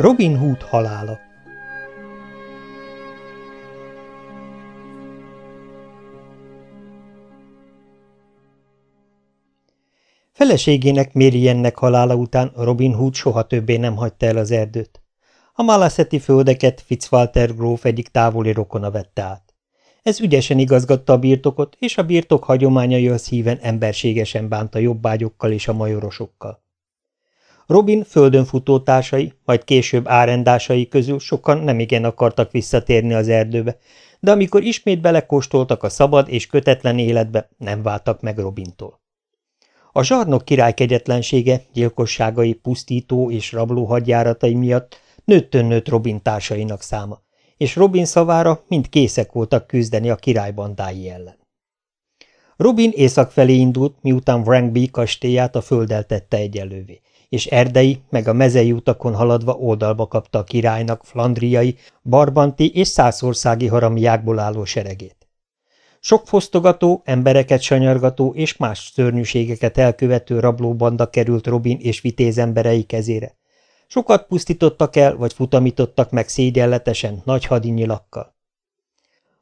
Robin Hood halála Feleségének Mériennek halála után Robin Hood soha többé nem hagyta el az erdőt. A Malaszeti földeket Fitzwalter gróf egyik távoli rokona vette át. Ez ügyesen igazgatta a birtokot, és a birtok hagyományai az híven emberségesen bánta jobbágyokkal és a majorosokkal. Robin földön futótársai, majd később árendásai közül sokan nemigen akartak visszatérni az erdőbe, de amikor ismét belekóstoltak a szabad és kötetlen életbe, nem váltak meg Robintól. A zsarnok király kegyetlensége, gyilkosságai, pusztító és rabló hadjáratai miatt nőttön nőtt Robin társainak száma, és Robin szavára mind készek voltak küzdeni a király ellen. Robin észak felé indult, miután Wrangby kastélyát a földdel tette egyelővé, és erdei, meg a mezei utakon haladva oldalba kapta a királynak flandriai, barbanti és százországi haramiákból álló seregét. Sok fosztogató, embereket sanyargató és más szörnyűségeket elkövető rablóbanda került Robin és vitéz emberei kezére. Sokat pusztítottak el, vagy futamítottak meg szégyenletesen, nagy hadinyilakkal.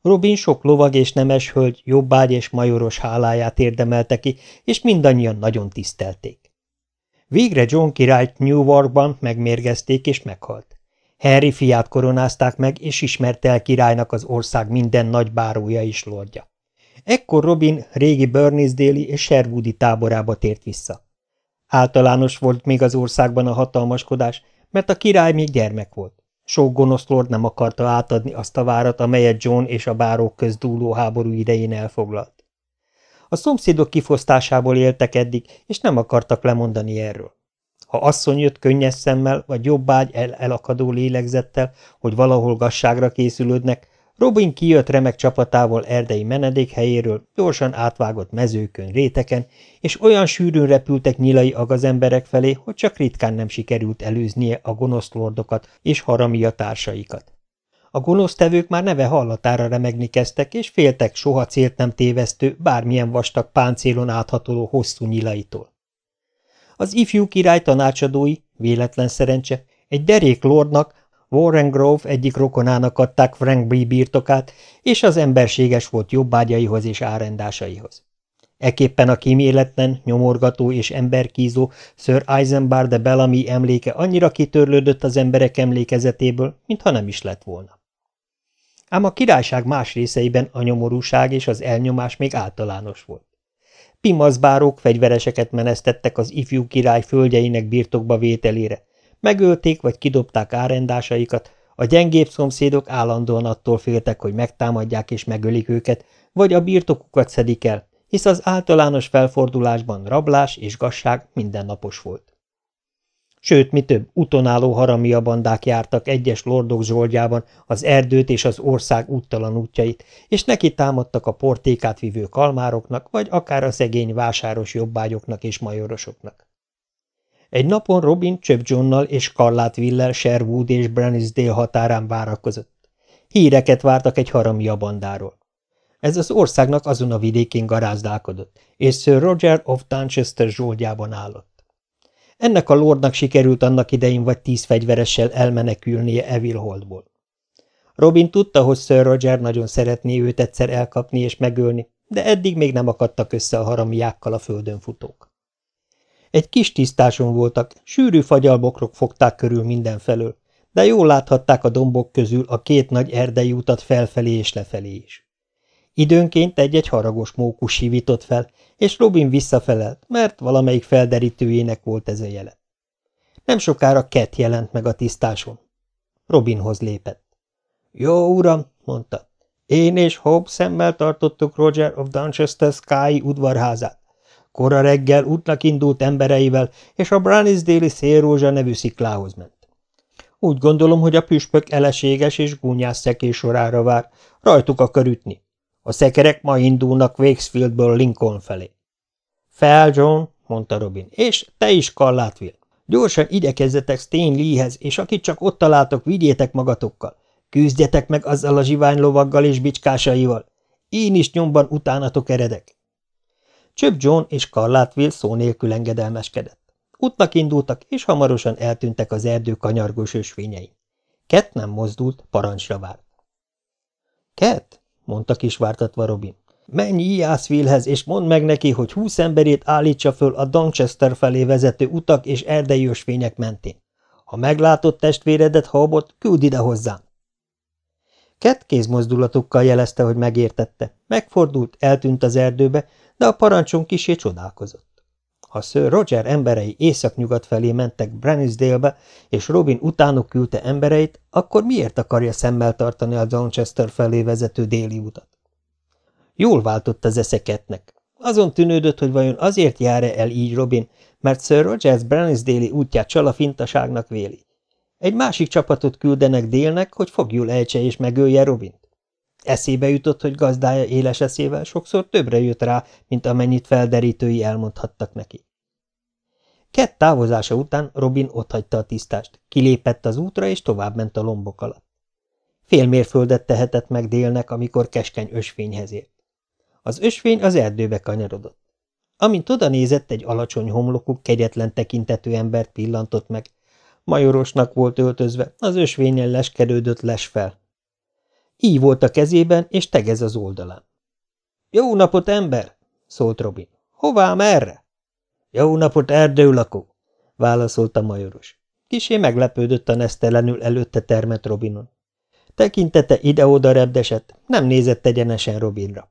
Robin sok lovag és nemes hölgy, jobbágy és majoros háláját érdemelte ki, és mindannyian nagyon tisztelték. Végre John királyt Newarkban megmérgezték és meghalt. Harry fiát koronázták meg, és ismerte el királynak az ország minden nagy bárója és lordja. Ekkor Robin régi Burnisdale és Sherwoodi táborába tért vissza. Általános volt még az országban a hatalmaskodás, mert a király még gyermek volt. Sok gonosz lord nem akarta átadni azt a várat, amelyet John és a bárók közdúló háború idején elfoglalt. A szomszédok kifosztásából éltek eddig, és nem akartak lemondani erről. Ha asszony jött könnyes szemmel, vagy jobbágy el elakadó lélegzettel, hogy valahol gasságra készülődnek, Robin kijött remek csapatával erdei menedékhelyéről, gyorsan átvágott mezőkön, réteken, és olyan sűrűn repültek nyilai agazemberek felé, hogy csak ritkán nem sikerült előznie a gonosz lordokat és haramia társaikat. A gonosztevők már neve hallatára remegni kezdtek, és féltek soha célt nem tévesztő, bármilyen vastag páncélon áthatoló hosszú nyilaitól. Az ifjú király tanácsadói, véletlen szerencse, egy derék lordnak, Warren Grove egyik rokonának adták Frank birtokát, és az emberséges volt jobbágyaihoz és árendásaihoz. Eképpen a kíméletlen, nyomorgató és emberkízó Sir Eisenbar de Bellamy emléke annyira kitörlődött az emberek emlékezetéből, mintha nem is lett volna. Ám a királyság más részeiben a nyomorúság és az elnyomás még általános volt. Pimaszbárók fegyvereseket menesztettek az ifjú király földjeinek birtokba vételére, Megölték vagy kidobták árendásaikat, a gyengébb szomszédok állandóan attól féltek, hogy megtámadják és megölik őket, vagy a birtokukat szedik el, hisz az általános felfordulásban rablás és gasság mindennapos volt. Sőt, mi több, utonálló haramia bandák jártak egyes lordok zsoldjában az erdőt és az ország úttalan útjait, és neki támadtak a portékát vívő kalmároknak, vagy akár a szegény vásáros jobbágyoknak és majorosoknak. Egy napon Robin Csöp Johnnal és Villel Sherwood és Brannisdale határán várakozott. Híreket vártak egy haramia bandáról. Ez az országnak azon a vidékén garázdálkodott, és Sir Roger of Dunchester zsoldjában állott. Ennek a lordnak sikerült annak idején vagy tíz fegyveressel elmenekülnie Evil Holdból. Robin tudta, hogy Sir Roger nagyon szeretné őt egyszer elkapni és megölni, de eddig még nem akadtak össze a haramiákkal a földön futók. Egy kis tisztáson voltak, sűrű fagyalbokrok fogták körül mindenfelől, de jól láthatták a dombok közül a két nagy erdei utat felfelé és lefelé is. Időnként egy-egy haragos mókus sívított fel, és Robin visszafelelt, mert valamelyik felderítőjének volt ez a jele. Nem sokára Ket jelent meg a tisztáson. Robinhoz lépett. – Jó, uram, mondta. Én és Hope szemmel tartottuk Roger of Dunchester Sky udvarházát. Kora reggel útnak indult embereivel, és a Branisdéli szélrózsa nevű sziklához ment. Úgy gondolom, hogy a püspök eleséges és gúnyás szekély sorára vár, rajtuk akar ütni. A szekerek ma indulnak Wakesfieldből Lincoln felé. Fel, John, mondta Robin, és te is, Carlátville. Gyorsan igyekezzetek Stain Lee-hez, és akit csak ott találtok, vigyétek magatokkal. Küzdjetek meg azzal a zsivány és bicskásaival. Én is nyomban utánatok eredek. Csöp John és Carlát Will szó nélkül engedelmeskedett. Útnak indultak, és hamarosan eltűntek az erdő kanyargós ösvényei. Kett nem mozdult, parancsra várt. Kett, mondta kisvártatva Robin, menj Iászvillehez, és mondd meg neki, hogy húsz emberét állítsa föl a Donchester felé vezető utak és erdei ösvények mentén. Ha meglátott testvéredet, Habot, küld ide hozzám. Kett kézmozdulatokkal jelezte, hogy megértette. Megfordult, eltűnt az erdőbe, de a parancson kisé csodálkozott. Ha Sir Roger emberei északnyugat felé mentek Brannisdale-be, és Robin utánuk küldte embereit, akkor miért akarja szemmel tartani a Donchester felé vezető déli utat? Jól váltott az eszeketnek. Azon tűnődött, hogy vajon azért jár-e el így Robin, mert Sir Rogers Brannisdale útját csalafintaságnak véli. Egy másik csapatot küldenek délnek, hogy fogjul ejtse és megölje Robint. Eszébe jutott, hogy gazdája éles eszével sokszor többre jött rá, mint amennyit felderítői elmondhattak neki. Kett távozása után Robin otthagyta a tisztást, kilépett az útra és továbbment a lombok alatt. Fél mérföldet tehetett meg délnek, amikor keskeny ösvényhez ért. Az ösvény az erdőbe kanyarodott. Amint oda nézett, egy alacsony homlokú, kegyetlen tekintetű embert pillantott meg. Majorosnak volt öltözve, az ösvényen leskerődött les fel. Így volt a kezében, és tegez az oldalán. – Jó napot, ember! – szólt Robin. – Hová, merre? – Jó napot, erdőlakó! – válaszolta majoros. Kisé meglepődött a nesztelenül előtte termet Robinon. Tekintete ide-oda repdesett, nem nézett egyenesen Robinra.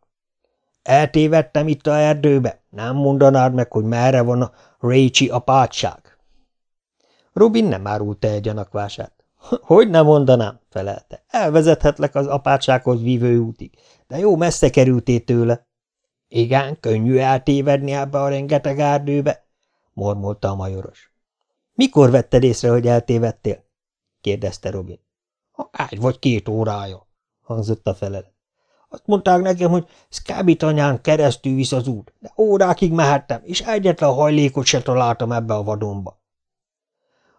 Eltévedtem itt a erdőbe, nem mondanád meg, hogy merre van a Récsi apátság? Robin nem árulta el gyanakvását. Hogy nem mondanám, felelte. Elvezethetlek az apátsághoz vívő útig, de jó messze kerültél tőle. Igen, könnyű eltévedni ebbe a rengeteg erdőbe, mormolta a majoros. Mikor vetted észre, hogy eltévedtél? kérdezte Robin. Egy vagy két órája, hangzott a felelet. Azt mondták nekem, hogy Szkábitanyán keresztül visz az út, de órákig mehettem, és egyetlen hajlékot se találtam ebbe a vadonba.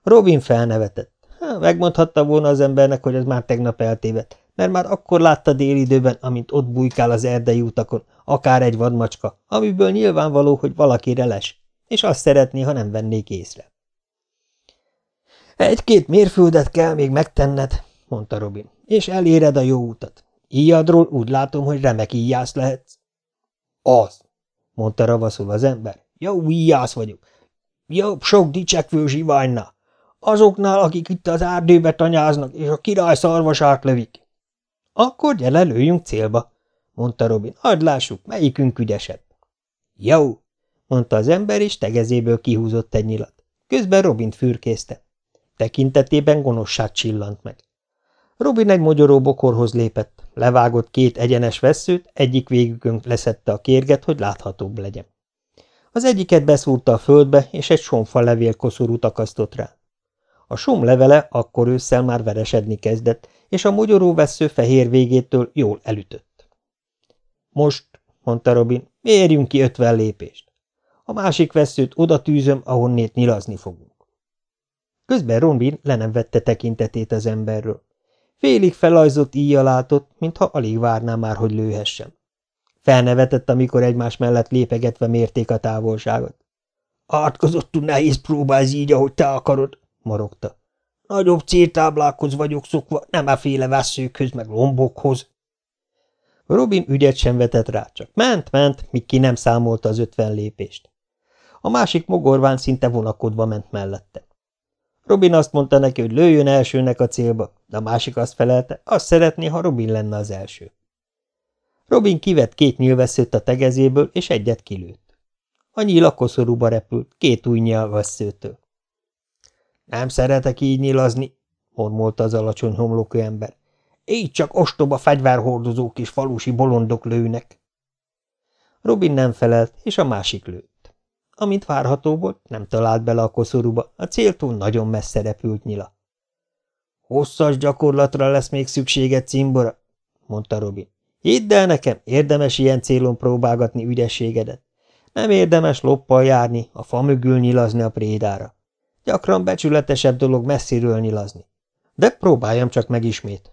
Robin felnevetett. Megmondhatta volna az embernek, hogy ez már tegnap eltévedt, mert már akkor látta délidőben, amint ott bujkál az erdei utakon, akár egy vadmacska, amiből nyilvánvaló, hogy valaki les, és azt szeretné, ha nem vennék észre. Egy-két mérföldet kell még megtenned, mondta Robin, és eléred a jó utat. Íjadról úgy látom, hogy remek íjász lehetsz. Az, mondta ravaszul az ember. Jó íjász vagyok. Jobb sok dicsekvő zsiványna. Azoknál, akik itt az árdőbe tanyáznak, és a király szarvasát lövik. Akkor gyere, lőjünk célba, mondta Robin. Add lássuk, melyikünk ügyesebb. Jó, mondta az ember, és tegezéből kihúzott egy nyilat. Közben Robint fürkészte. Tekintetében gonoszság csillant meg. Robin egy mogyoró bokorhoz lépett, levágott két egyenes vesszőt, egyik végükön leszette a kérget, hogy láthatóbb legyen. Az egyiket beszúrta a földbe, és egy somfa levél koszorút akasztott rá. A som levele akkor ősszel már veresedni kezdett, és a mogyoró vesző fehér végétől jól elütött. Most, mondta Robin, mérjünk ki ötven lépést. A másik veszőt oda tűzöm, ahonnét nyilazni fogunk. Közben Robin le nem vette tekintetét az emberről. Félig felajzott íjjal látott, mintha alig várná már, hogy lőhessen. Felnevetett, amikor egymás mellett lépegetve mérték a távolságot. Átkozottú nehéz próbálsz így, ahogy te akarod, morogta. Nagyobb céltáblákhoz vagyok szokva, nem a féle veszőkhöz, meg lombokhoz. Robin ügyet sem vetett rá, csak ment-ment, míg ki nem számolta az ötven lépést. A másik mogorván szinte vonakodva ment mellette. Robin azt mondta neki, hogy lőjön elsőnek a célba, de a másik azt felelte, azt szeretné, ha Robin lenne az első. Robin kivett két nyilvesszőt a tegezéből, és egyet kilőtt. A nyíl a koszorúba repült, két új nyilvesszőtől. Nem szeretek így nyilazni, mormolta az alacsony homlokú ember. Így csak ostoba fegyverhordozók és falusi bolondok lőnek. Robin nem felelt, és a másik lőtt. Amint várható volt, nem talált bele a koszorúba, a céltól nagyon messze repült nyila. Hosszas gyakorlatra lesz még szükséged, cimbora, mondta Robin. Hidd el nekem, érdemes ilyen célon próbálgatni ügyességedet. Nem érdemes loppal járni, a fa mögül nyilazni a prédára. Gyakran becsületesebb dolog messziről nyilazni. De próbáljam csak meg ismét.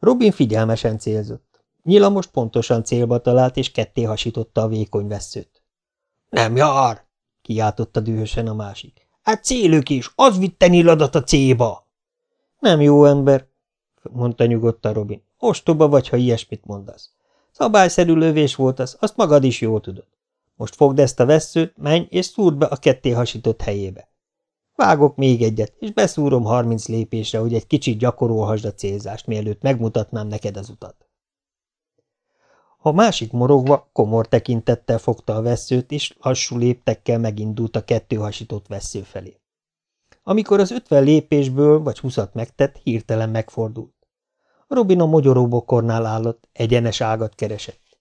Robin figyelmesen célzott. Nyila most pontosan célba talált, és ketté hasította a vékony veszőt. Nem jár, kiáltotta dühösen a másik. Hát célőkés, az vitte nyiladat a céba! Nem jó ember, mondta nyugodtan Robin. Ostoba vagy, ha ilyesmit mondasz. Szabályszerű lövés volt az, azt magad is jól tudod. Most fogd ezt a vesszőt, menj és szúrd be a ketté hasított helyébe. Vágok még egyet, és beszúrom harminc lépésre, hogy egy kicsit gyakorolhasd a célzást, mielőtt megmutatnám neked az utat. A másik morogva komor tekintettel fogta a veszőt, és lassú léptekkel megindult a kettő hasított vesző felé. Amikor az ötven lépésből vagy húszat megtett, hirtelen megfordult. Robin a mogyoróbokornál állott, egyenes ágat keresett.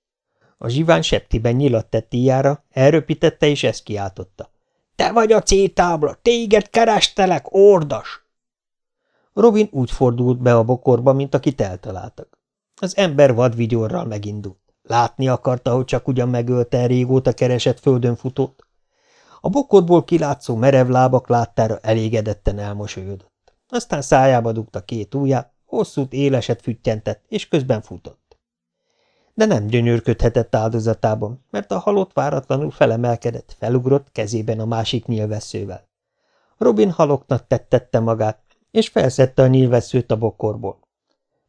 A zsivány septiben nyilat tett íjára, elröpítette és ezt kiáltotta. – Te vagy a C-tábla, téged kerestelek, ordas! Robin úgy fordult be a bokorba, mint akit eltaláltak. Az ember vadvigyorral megindult. Látni akarta, hogy csak ugyan megölte régóta keresett földön futót. A bokorból kilátszó merev lábak láttára elégedetten elmosolyodott. Aztán szájába dugta két ujját, hosszút éleset füttyentett, és közben futott. De nem gyönyörködhetett áldozatában, mert a halott váratlanul felemelkedett, felugrott kezében a másik nyilvesszővel. Robin haloknak tettette magát, és felszette a nyilvesszőt a bokorból.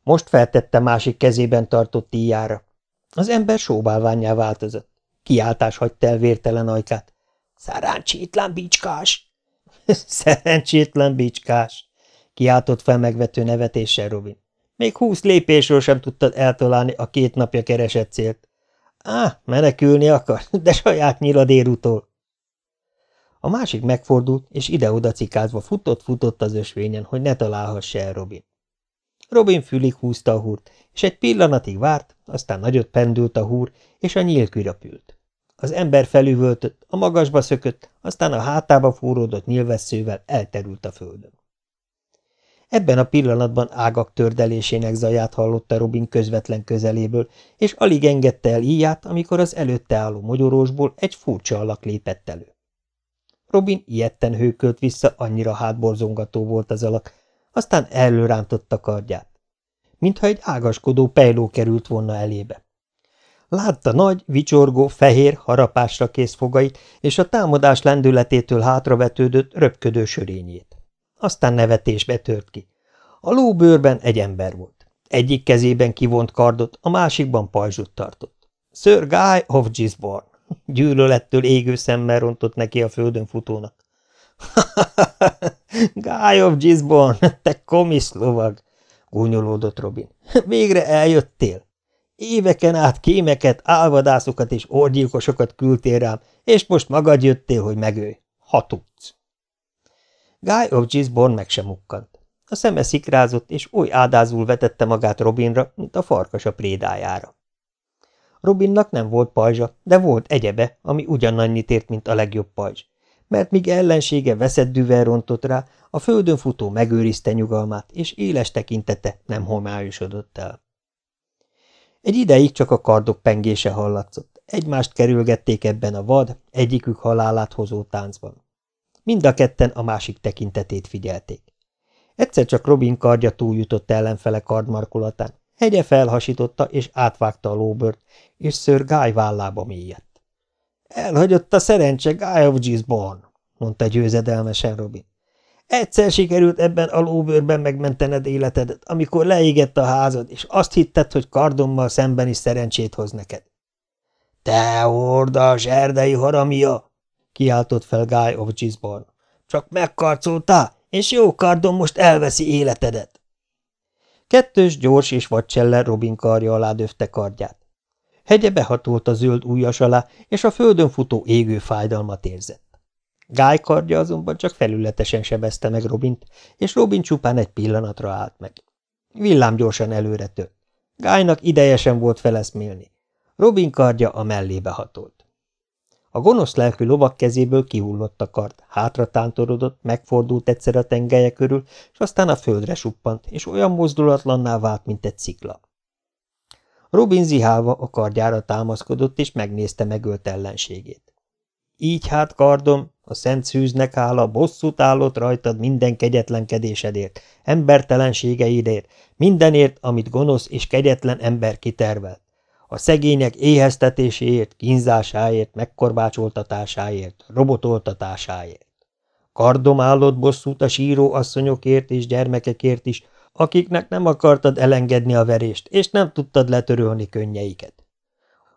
Most feltette másik kezében tartott íjára. Az ember sóbálványá változott. Kiáltás hagyta el vértelen ajkát. – Szerencsétlen bicskás! – Szerencsétlen bicskás! kiáltott fel megvető nevetéssel Robin. Még húsz lépésről sem tudtad eltalálni a két napja keresett célt. Á, menekülni akar, de saját nyiladérútól. A másik megfordult, és ide-oda cikázva futott-futott az ösvényen, hogy ne találhassa el Robin. Robin fülig húzta a húrt, és egy pillanatig várt, aztán nagyot pendült a húr, és a nyílküra pült. Az ember felüvöltött, a magasba szökött, aztán a hátába fúródott nyilvesszővel elterült a földön. Ebben a pillanatban ágak tördelésének zaját hallotta Robin közvetlen közeléből, és alig engedte el íját, amikor az előtte álló mogyorósból egy furcsa alak lépett elő. Robin ilyetten hőkölt vissza, annyira hátborzongató volt az alak, aztán előrántotta kardját. Mintha egy ágaskodó pejló került volna elébe. Látta nagy, vicsorgó, fehér, harapásra kész fogait, és a támadás lendületétől hátravetődött, röpködő sörényét. Aztán nevetésbe tört ki. A lóbőrben egy ember volt. Egyik kezében kivont kardot, a másikban pajzsot tartott. Sir Guy of Gisborne. Gyűlölettől égő szemmel rontott neki a földön futónak. – Guy of Gisborne, te komisz lovag! – gúnyolódott Robin. – Végre eljöttél! Éveken át kémeket, álvadászokat és orgyilkosokat küldtél rám, és most magad jöttél, hogy megölj. Ha tudsz. Guy of Gisborne meg sem mukkant. A szeme szikrázott, és oly ádázul vetette magát Robinra, mint a farkas a prédájára. Robinnak nem volt pajzsa, de volt egyebe, ami ugyanannyit ért, mint a legjobb pajzs, mert míg ellensége veszett düvel rontott rá, a földön futó megőrizte nyugalmát, és éles tekintete nem homályosodott el. Egy ideig csak a kardok pengése hallatszott, egymást kerülgették ebben a vad, egyikük halálát hozó táncban. Mind a ketten a másik tekintetét figyelték. Egyszer csak Robin kardja túljutott ellenfele kardmarkolatán. Hegye felhasította és átvágta a lóbört, és ször Guy vállába mélyett. Elhagyott a szerencse Guy of Gisborne, mondta győzedelmesen Robin. Egyszer sikerült ebben a lóbőrben megmentened életedet, amikor leégett a házad, és azt hitted, hogy kardommal szemben is szerencsét hoz neked. Te ordas, erdei haramia! Kiáltott fel Guy of Gisborne. Csak megkarcoltál, és jó kardom most elveszi életedet. Kettős, gyors és vadcselle Robin karja alá döfte kardját. Hegye behatolt a zöld ujjas alá, és a földön futó égő fájdalmat érzett. Guy kardja azonban csak felületesen sebezte meg Robint, és Robin csupán egy pillanatra állt meg. Villám gyorsan előre tört. Guynak ideje sem volt feleszmélni. Robin kardja a mellébe hatolt. A gonosz lelkű lovak kezéből kihullott a kard, hátra tántorodott, megfordult egyszer a tengelye körül, és aztán a földre suppant, és olyan mozdulatlanná vált, mint egy szikla. Robin zihálva a kardjára támaszkodott, és megnézte megölt ellenségét. Így hát, kardom, a szent szűznek hála, bosszút állott rajtad minden kegyetlenkedésedért, embertelenségeidért, mindenért, amit gonosz és kegyetlen ember kitervelt. A szegények éheztetéséért, kínzásáért, megkorbácsoltatásáért, robotoltatásáért. Kardom állott bosszút a síró asszonyokért és gyermekekért is, akiknek nem akartad elengedni a verést, és nem tudtad letörölni könnyeiket.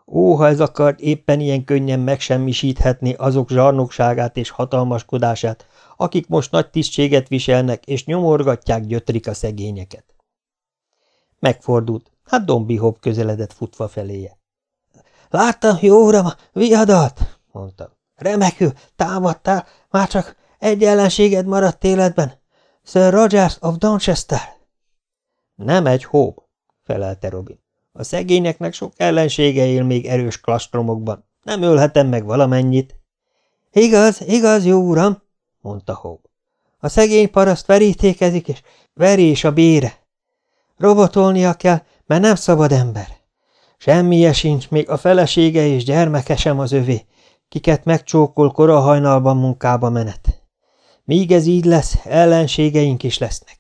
Ó, ha ez akart éppen ilyen könnyen megsemmisíthetni azok zsarnokságát és hatalmaskodását, akik most nagy tisztséget viselnek, és nyomorgatják gyötrik a szegényeket. Megfordult, hát Dombi Hobb közeledett futva feléje. – Láttam, jó uram, viadalt! – mondta. – Remekül, támadtál, már csak egy ellenséged maradt életben. Sir Rogers of Donchester. – Nem egy Hobb – felelte Robin. A szegényeknek sok ellensége él még erős klastromokban. Nem ölhetem meg valamennyit. Igaz, igaz, jó uram, mondta Hope. A szegény paraszt verítékezik, és veri is a bére. Robotolnia kell, mert nem szabad ember. Semmije sincs, még a felesége és gyermeke sem az övé, kiket megcsókol korahajnalban munkába menet. Míg ez így lesz, ellenségeink is lesznek.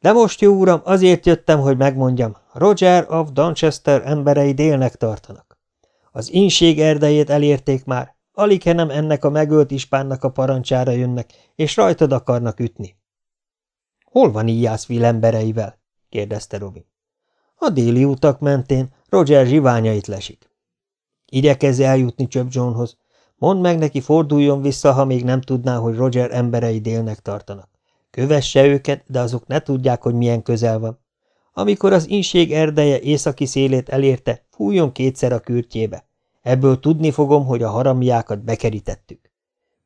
De most, jó uram, azért jöttem, hogy megmondjam, Roger of Donchester emberei délnek tartanak. Az inség erdejét elérték már, alig nem ennek a megölt ispánnak a parancsára jönnek, és rajtad akarnak ütni. Hol van Ijászville embereivel? kérdezte Robin. A déli utak mentén Roger zsiványait lesik. Igyekezz eljutni Csöp Johnhoz. Mondd meg neki, forduljon vissza, ha még nem tudná, hogy Roger emberei délnek tartanak. Kövesse őket, de azok ne tudják, hogy milyen közel van. Amikor az inség erdeje északi szélét elérte, fújjon kétszer a kürtjébe. Ebből tudni fogom, hogy a haramiákat bekerítettük.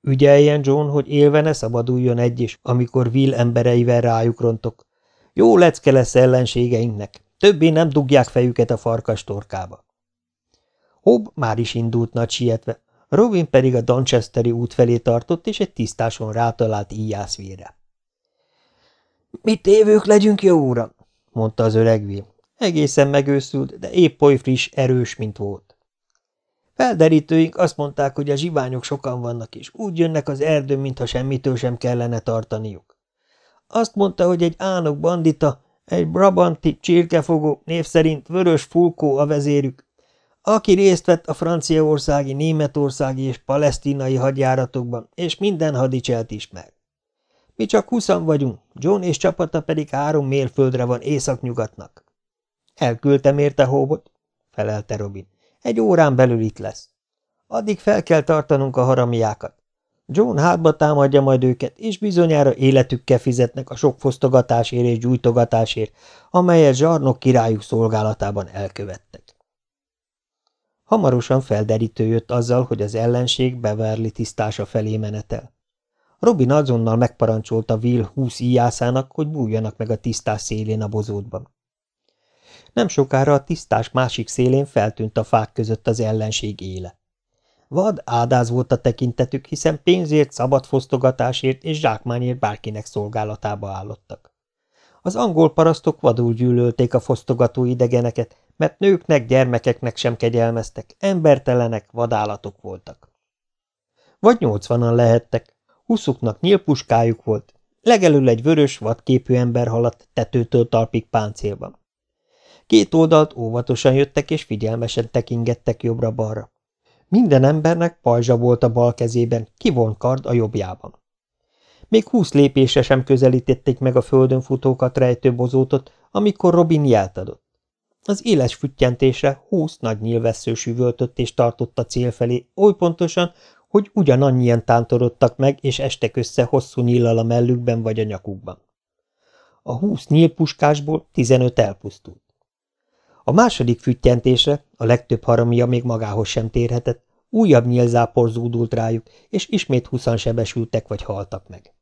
Ügyeljen John, hogy élve ne szabaduljon egy is, amikor Will embereivel rájuk rontok. Jó lecke lesz ellenségeinknek, többé nem dugják fejüket a farkas torkába. Hobb már is indult nagy sietve, Robin pedig a Donchesteri út felé tartott, és egy tisztáson rátalált íjászvére. – Mit tévők legyünk, jó uram? – mondta az öreg Will. Egészen megőszült, de épp oly friss, erős, mint volt. Felderítőink azt mondták, hogy a zsiványok sokan vannak, és úgy jönnek az erdőn, mintha semmitől sem kellene tartaniuk. Azt mondta, hogy egy ánok bandita, egy brabanti csirkefogó név szerint Vörös Fulkó a vezérük, aki részt vett a franciaországi, németországi és palesztinai hadjáratokban, és minden hadicselt ismer. Mi csak huszan vagyunk, John és csapata pedig három mérföldre van északnyugatnak. Elküldtem érte hóbot, felelte Robin. Egy órán belül itt lesz. Addig fel kell tartanunk a haramiákat. John hátba támadja majd őket, és bizonyára életükkel fizetnek a sok fosztogatásért és gyújtogatásért, amelyet zsarnok királyuk szolgálatában elkövettek. Hamarosan felderítő jött azzal, hogy az ellenség Beverly tisztása felé menetel. Robin azonnal megparancsolta Will húsz íjászának, hogy bújjanak meg a tisztás szélén a bozótban. Nem sokára a tisztás másik szélén feltűnt a fák között az ellenség éle. Vad ádáz volt a tekintetük, hiszen pénzért, szabad fosztogatásért és zsákmányért bárkinek szolgálatába állottak. Az angol parasztok vadul gyűlölték a fosztogató idegeneket, mert nőknek, gyermekeknek sem kegyelmeztek, embertelenek, vadállatok voltak. Vagy nyolcvanan lehettek, huszuknak nyílpuskájuk volt, legelül egy vörös, vadképű ember haladt tetőtől talpig páncélban. Két oldalt óvatosan jöttek és figyelmesen tekingettek jobbra-balra. Minden embernek pajzsa volt a bal kezében, kivont kard a jobbjában. Még húsz lépésre sem közelítették meg a földön futókat rejtő bozótot, amikor Robin jelt adott. Az éles füttyentésre húsz nagy nyilvessző süvöltött és tartott a cél felé, oly pontosan, hogy ugyanannyian tántorodtak meg, és estek össze hosszú nyíllal a mellükben vagy a nyakukban. A húsz nyílpuskásból tizenöt elpusztult. A második füttyentésre, a legtöbb haramia még magához sem térhetett, újabb nyílzápor zúdult rájuk, és ismét huszan sebesültek vagy haltak meg.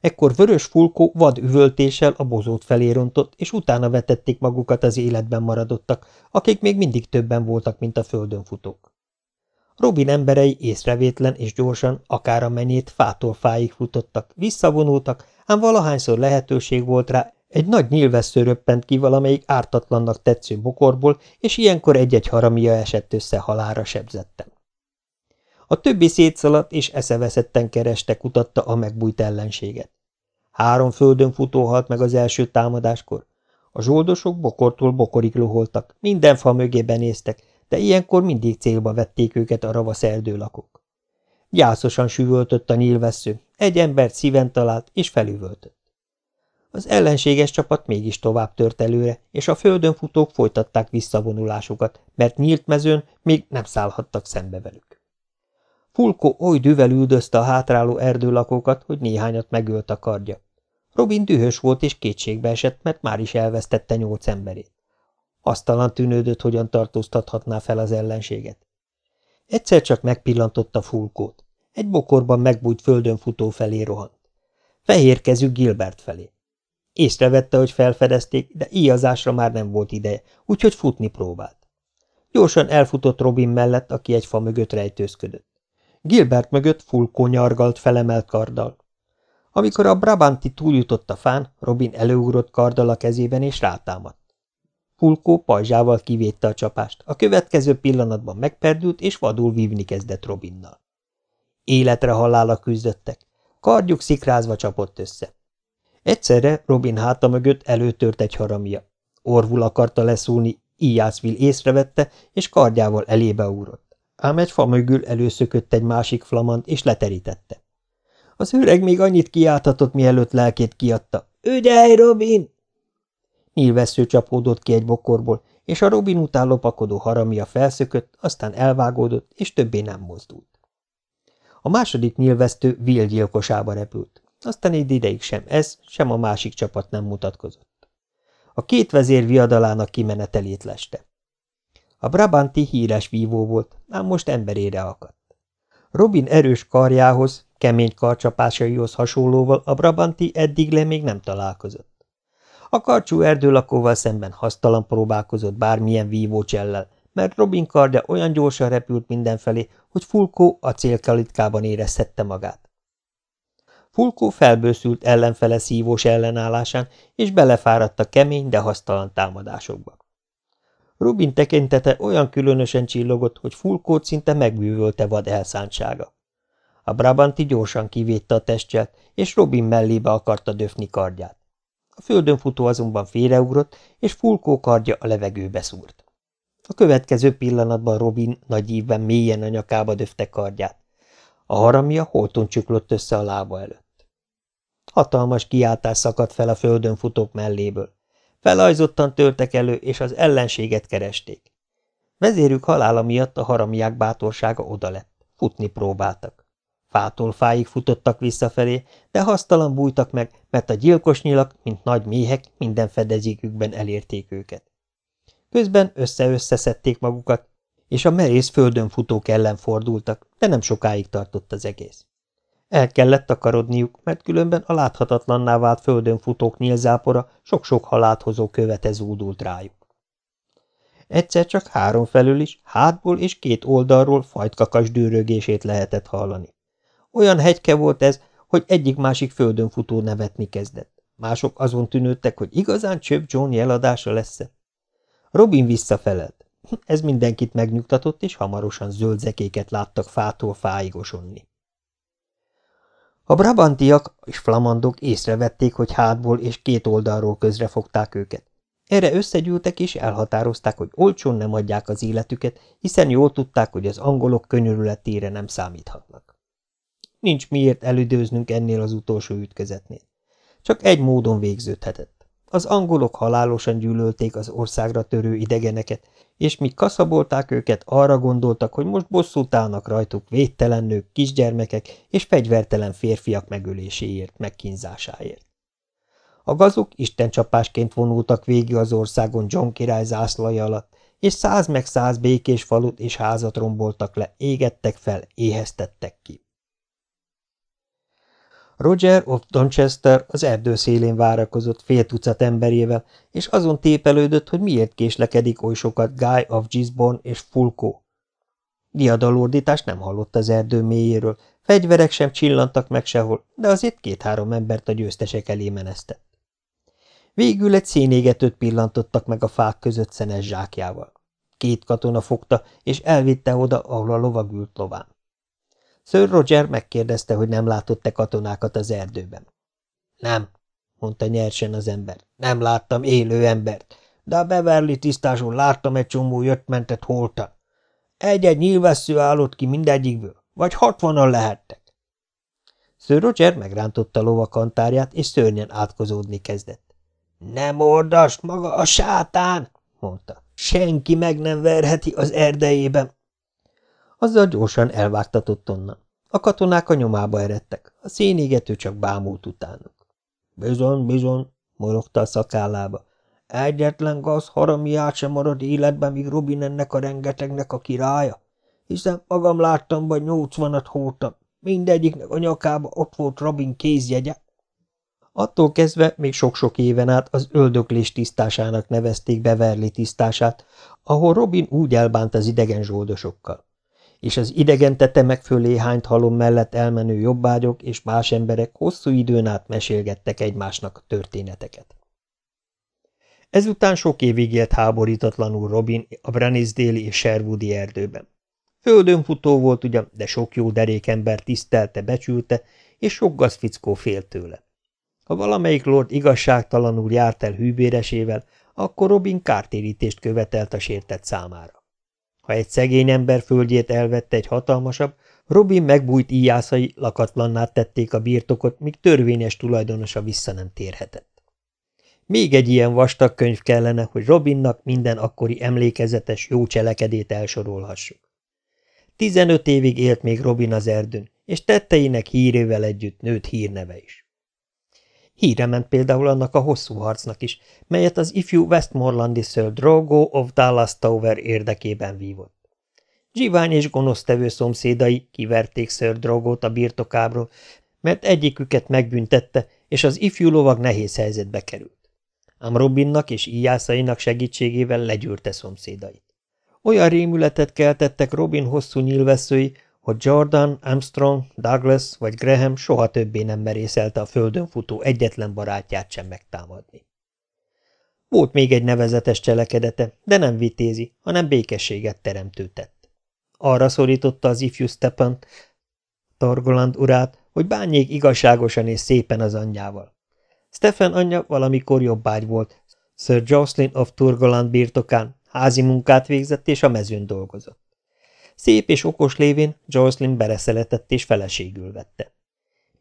Ekkor vörös fulkó vad üvöltéssel a bozót felé rontott, és utána vetették magukat az életben maradottak, akik még mindig többen voltak, mint a földön futók. Robin emberei észrevétlen és gyorsan, akár a menét fától fáig futottak, visszavonultak, ám valahányszor lehetőség volt rá, egy nagy nyilvessző röppent ki valamelyik ártatlannak tetsző bokorból, és ilyenkor egy-egy haramia esett össze halára sebzettem. A többi szétszaladt és eszeveszetten kereste, kutatta a megbújt ellenséget. Három földön futó halt meg az első támadáskor. A zsoldosok bokortól bokorig loholtak, minden fa mögé benéztek, de ilyenkor mindig célba vették őket a ravasz erdőlakók. Gyászosan süvöltött a nyílvessző, egy embert szíven talált és felüvöltött. Az ellenséges csapat mégis tovább tört előre, és a földön futók folytatták visszavonulásukat, mert nyílt mezőn még nem szállhattak szembe velük. Fulko oly düvel üldözte a hátráló erdőlakókat, hogy néhányat megölt a kardja. Robin dühös volt és kétségbe esett, mert már is elvesztette nyolc emberét. Asztalan tűnődött, hogyan tartóztathatná fel az ellenséget. Egyszer csak megpillantotta Fulkót. Egy bokorban megbújt földön futó felé rohant. Fehér kezű Gilbert felé. Észrevette, hogy felfedezték, de íjazásra már nem volt ideje, úgyhogy futni próbált. Gyorsan elfutott Robin mellett, aki egy fa mögött rejtőzködött. Gilbert mögött Fulkó nyargalt felemelt karddal. Amikor a Brabanti túljutott a fán, Robin előugrott karddal a kezében és rátámadt. Fulkó pajzsával kivédte a csapást, a következő pillanatban megperdült és vadul vívni kezdett Robinnal. Életre halála küzdöttek, kardjuk szikrázva csapott össze. Egyszerre Robin háta mögött előtört egy haramja. Orvul akarta leszúlni, Ijászvil észrevette, és kardjával elébe ugrott. Ám egy fa mögül előszökött egy másik flamant, és leterítette. Az öreg még annyit kiálthatott, mielőtt lelkét kiadta. – Ügyelj, Robin! Nyilvessző csapódott ki egy bokorból, és a Robin után lopakodó haramia felszökött, aztán elvágódott, és többé nem mozdult. A második nyilvesztő Will gyilkosába repült. Aztán egy ideig sem ez, sem a másik csapat nem mutatkozott. A két vezér viadalának kimenetelét leste. A Brabanti híres vívó volt, ám most emberére akadt. Robin erős karjához, kemény karcsapásaihoz hasonlóval a Brabanti eddig le még nem találkozott. A karcsú erdőlakóval szemben hasztalan próbálkozott bármilyen vívócsellel, mert Robin kardja olyan gyorsan repült mindenfelé, hogy Fulkó a célkalitkában érezhette magát. Fulkó felbőszült ellenfele szívós ellenállásán, és belefáradt a kemény, de hasztalan támadásokba. Rubin tekintete olyan különösen csillogott, hogy Fulkót szinte megbűvölte vad elszántsága. A Brabanti gyorsan kivédte a testját, és Robin mellébe akarta döfni kardját. A földön futó azonban félreugrott, és Fulkó kardja a levegőbe szúrt. A következő pillanatban Robin nagy ívben mélyen a nyakába döfte kardját. A haramja holton csuklott össze a lába előtt. Hatalmas kiáltás szakadt fel a földön futók melléből. Felajzottan törtek elő, és az ellenséget keresték. Vezérük halála miatt a haramiák bátorsága oda lett. Futni próbáltak. Fától fáig futottak visszafelé, de hasztalan bújtak meg, mert a gyilkos nyilak, mint nagy méhek, minden fedezékükben elérték őket. Közben össze-összeszedték magukat, és a merész földön futók ellen fordultak, de nem sokáig tartott az egész. El kellett takarodniuk, mert különben a láthatatlanná vált földön futók nyílzápora sok-sok halált hozó követe zúdult rájuk. Egyszer csak három felül is, hátból és két oldalról fajtkakas dűrögését lehetett hallani. Olyan hegyke volt ez, hogy egyik-másik földön futó nevetni kezdett. Mások azon tűnődtek, hogy igazán csöbb John jeladása lesz-e. Robin visszafelelt. Ez mindenkit megnyugtatott, és hamarosan zöld zekéket láttak fától fáig osonni. A brabantiak és flamandok észrevették, hogy hátból és két oldalról közre fogták őket. Erre összegyűltek és elhatározták, hogy olcsón nem adják az életüket, hiszen jól tudták, hogy az angolok könyörületére nem számíthatnak. Nincs miért elüdőznünk ennél az utolsó ütközetnél. Csak egy módon végződhetett. Az angolok halálosan gyűlölték az országra törő idegeneket, és míg kaszabolták őket, arra gondoltak, hogy most bosszút állnak rajtuk védtelen nők, kisgyermekek és fegyvertelen férfiak megöléséért, megkínzásáért. A gazok istencsapásként vonultak végig az országon John király zászlaja alatt, és száz meg száz békés falut és házat romboltak le, égettek fel, éheztettek ki. Roger of Donchester az erdő szélén várakozott fél tucat emberével, és azon tépelődött, hogy miért késlekedik oly sokat Guy of Gisborne és Fulco. Diadalordítást nem hallott az erdő mélyéről, fegyverek sem csillantak meg sehol, de azért két-három embert a győztesek elé meneztett. Végül egy szénégetőt pillantottak meg a fák között szenes zsákjával. Két katona fogta, és elvitte oda, ahol a lovag ült lován. Sir Roger megkérdezte, hogy nem látott-e katonákat az erdőben. Nem, mondta nyersen az ember. Nem láttam élő embert, de a Beverly tisztáson láttam egy csomó jött-mentet holtan. Egy-egy nyilvessző állott ki mindegyikből, vagy hatvanan lehettek. Sir Roger megrántotta lovakantárját, és szörnyen átkozódni kezdett. – Nem ordas, maga a sátán! – mondta. – Senki meg nem verheti az erdejében. Azzal gyorsan elvágtatott onnan. A katonák a nyomába eredtek, a szénégető csak bámult utánuk. – Bizony, bizony – morogta a szakállába. – Egyetlen gaz haramiát sem marad életben, míg Robin ennek a rengetegnek a királya, hiszen magam láttam, vagy nyolcvanat hóltam. Mindegyiknek a nyakába ott volt Robin kézjegye. Attól kezdve még sok-sok éven át az öldöklés tisztásának nevezték Beverly tisztását, ahol Robin úgy elbánt az idegen zsoldosokkal. És az idegen tetemek fölé hányt halom mellett elmenő jobbágyok és más emberek hosszú időn át mesélgettek egymásnak a történeteket. Ezután sok évig élt háborítatlanul Robin a Branisdéli és Sherwoodi erdőben. Földön futó volt ugyan, de sok jó derékember tisztelte, becsülte, és sok gazfickó fél tőle. Ha valamelyik lord igazságtalanul járt el hűbéresével, akkor Robin kártérítést követelt a sértett számára. Ha egy szegény ember földjét elvette egy hatalmasabb, Robin megbújt íjászai lakatlanná tették a birtokot, míg törvényes tulajdonosa vissza nem térhetett. Még egy ilyen vastag könyv kellene, hogy Robinnak minden akkori emlékezetes jó cselekedét elsorolhassuk. Tizenöt évig élt még Robin az erdőn, és tetteinek hírével együtt nőtt hírneve is. Híre ment például annak a hosszú harcnak is, melyet az ifjú Westmorlandi Sir Drogo of Dallas Tower érdekében vívott. Zsivány és gonosztevő szomszédai kiverték Sir Drogot a birtokábról, mert egyiküket megbüntette, és az ifjú lovag nehéz helyzetbe került. Ám Robinnak és íjászainak segítségével legyűrte szomszédait. Olyan rémületet keltettek Robin hosszú nyilvesszői, hogy Jordan, Armstrong, Douglas vagy Graham soha többé nem merészelte a földön futó egyetlen barátját sem megtámadni. Volt még egy nevezetes cselekedete, de nem vitézi, hanem békességet teremtő tett. Arra szorította az ifjú Stepan, Torgoland urát, hogy bánjék igazságosan és szépen az anyjával. Stephen anyja valamikor jobbágy volt, Sir Jocelyn of Turgoland birtokán, Házi munkát végzett, és a mezőn dolgozott. Szép és okos lévén Jocelyn bereszeletett és feleségül vette.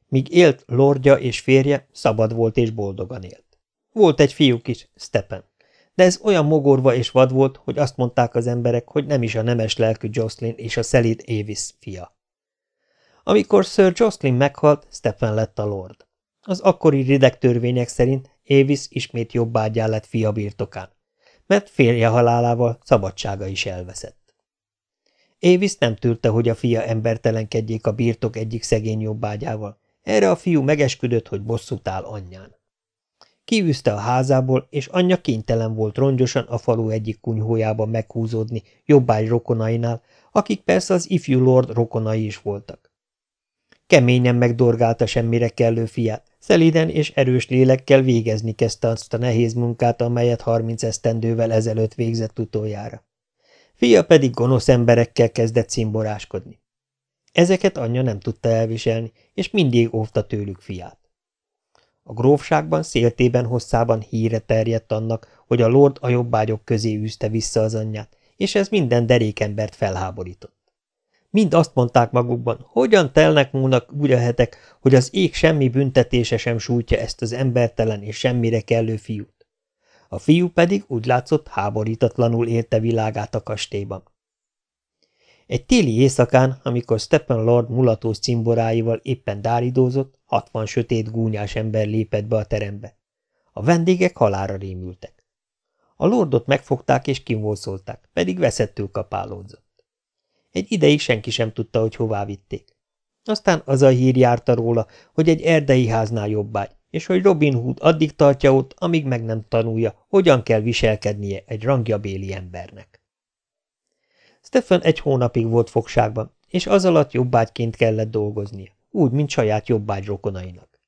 Míg élt lordja és férje, szabad volt és boldogan élt. Volt egy fiúk is, Stepen, de ez olyan mogorva és vad volt, hogy azt mondták az emberek, hogy nem is a nemes lelkű Jocelyn és a szelíd Avis fia. Amikor Sir Jocelyn meghalt, Stephen lett a lord. Az akkori rideg törvények szerint Avis ismét jobbágyá lett fia birtokán mert férje halálával szabadsága is elveszett. Évis nem tűrte, hogy a fia embertelenkedjék a birtok egyik szegény jobbágyával. Erre a fiú megesküdött, hogy bosszút áll anyján. Kiűzte a házából, és anyja kénytelen volt rongyosan a falu egyik kunyhójában meghúzódni jobbágy rokonainál, akik persze az ifjú lord rokonai is voltak. Keményen megdorgálta semmire kellő fiát, Szeliden és erős lélekkel végezni kezdte azt a nehéz munkát, amelyet harminc esztendővel ezelőtt végzett utoljára. Fia pedig gonosz emberekkel kezdett szimboráskodni. Ezeket anyja nem tudta elviselni, és mindig óvta tőlük fiát. A grófságban széltében hosszában híre terjedt annak, hogy a lord a jobbágyok közé űzte vissza az anyját, és ez minden derékembert felháborított. Mind azt mondták magukban, hogyan telnek múlnak úgy a hetek, hogy az ég semmi büntetése sem sújtja ezt az embertelen és semmire kellő fiút. A fiú pedig úgy látszott háborítatlanul érte világát a kastélyban. Egy téli éjszakán, amikor Stephen Lord mulatós cimboráival éppen dáridózott, hatvan sötét gúnyás ember lépett be a terembe. A vendégek halára rémültek. A lordot megfogták és kinvolszolták, pedig veszettül kapálódzott. Egy ideig senki sem tudta, hogy hová vitték. Aztán az a hír járta róla, hogy egy erdei háznál jobbágy, és hogy Robin Hood addig tartja ott, amíg meg nem tanulja, hogyan kell viselkednie egy rangjabéli embernek. Stephen egy hónapig volt fogságban, és az alatt jobbágyként kellett dolgoznia, úgy, mint saját jobbágy rokonainak.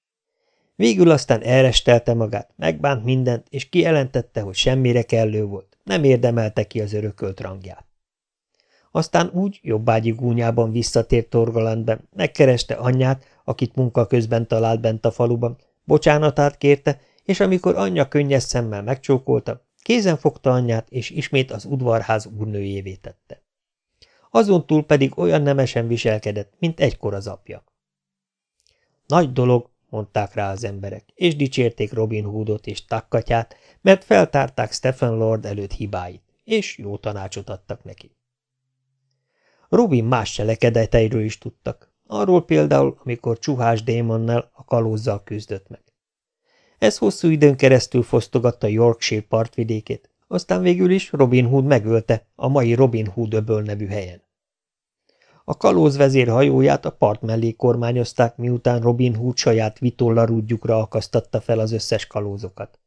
Végül aztán elrestelte magát, megbánt mindent, és kijelentette, hogy semmire kellő volt, nem érdemelte ki az örökölt rangját. Aztán úgy jobbágyi gúnyában visszatért Torgalandben, megkereste anyját, akit munka közben talált bent a faluban, bocsánatát kérte, és amikor anyja könnyes szemmel megcsókolta, kézen fogta anyját, és ismét az udvarház úrnőjévé tette. Azon túl pedig olyan nemesen viselkedett, mint egykor az apja. Nagy dolog, mondták rá az emberek, és dicsérték Robin Hoodot és takkatyát, mert feltárták Stephen Lord előtt hibáit, és jó tanácsot adtak neki. Robin más cselekedeteiről is tudtak, arról például, amikor Csuhás démonnal a kalózzal küzdött meg. Ez hosszú időn keresztül fosztogatta Yorkshire partvidékét, aztán végül is Robin Hood megölte a mai Robin Hood öböl nevű helyen. A kalózvezér hajóját a part mellé kormányozták, miután Robin Hood saját vitollarúdjukra akasztatta fel az összes kalózokat.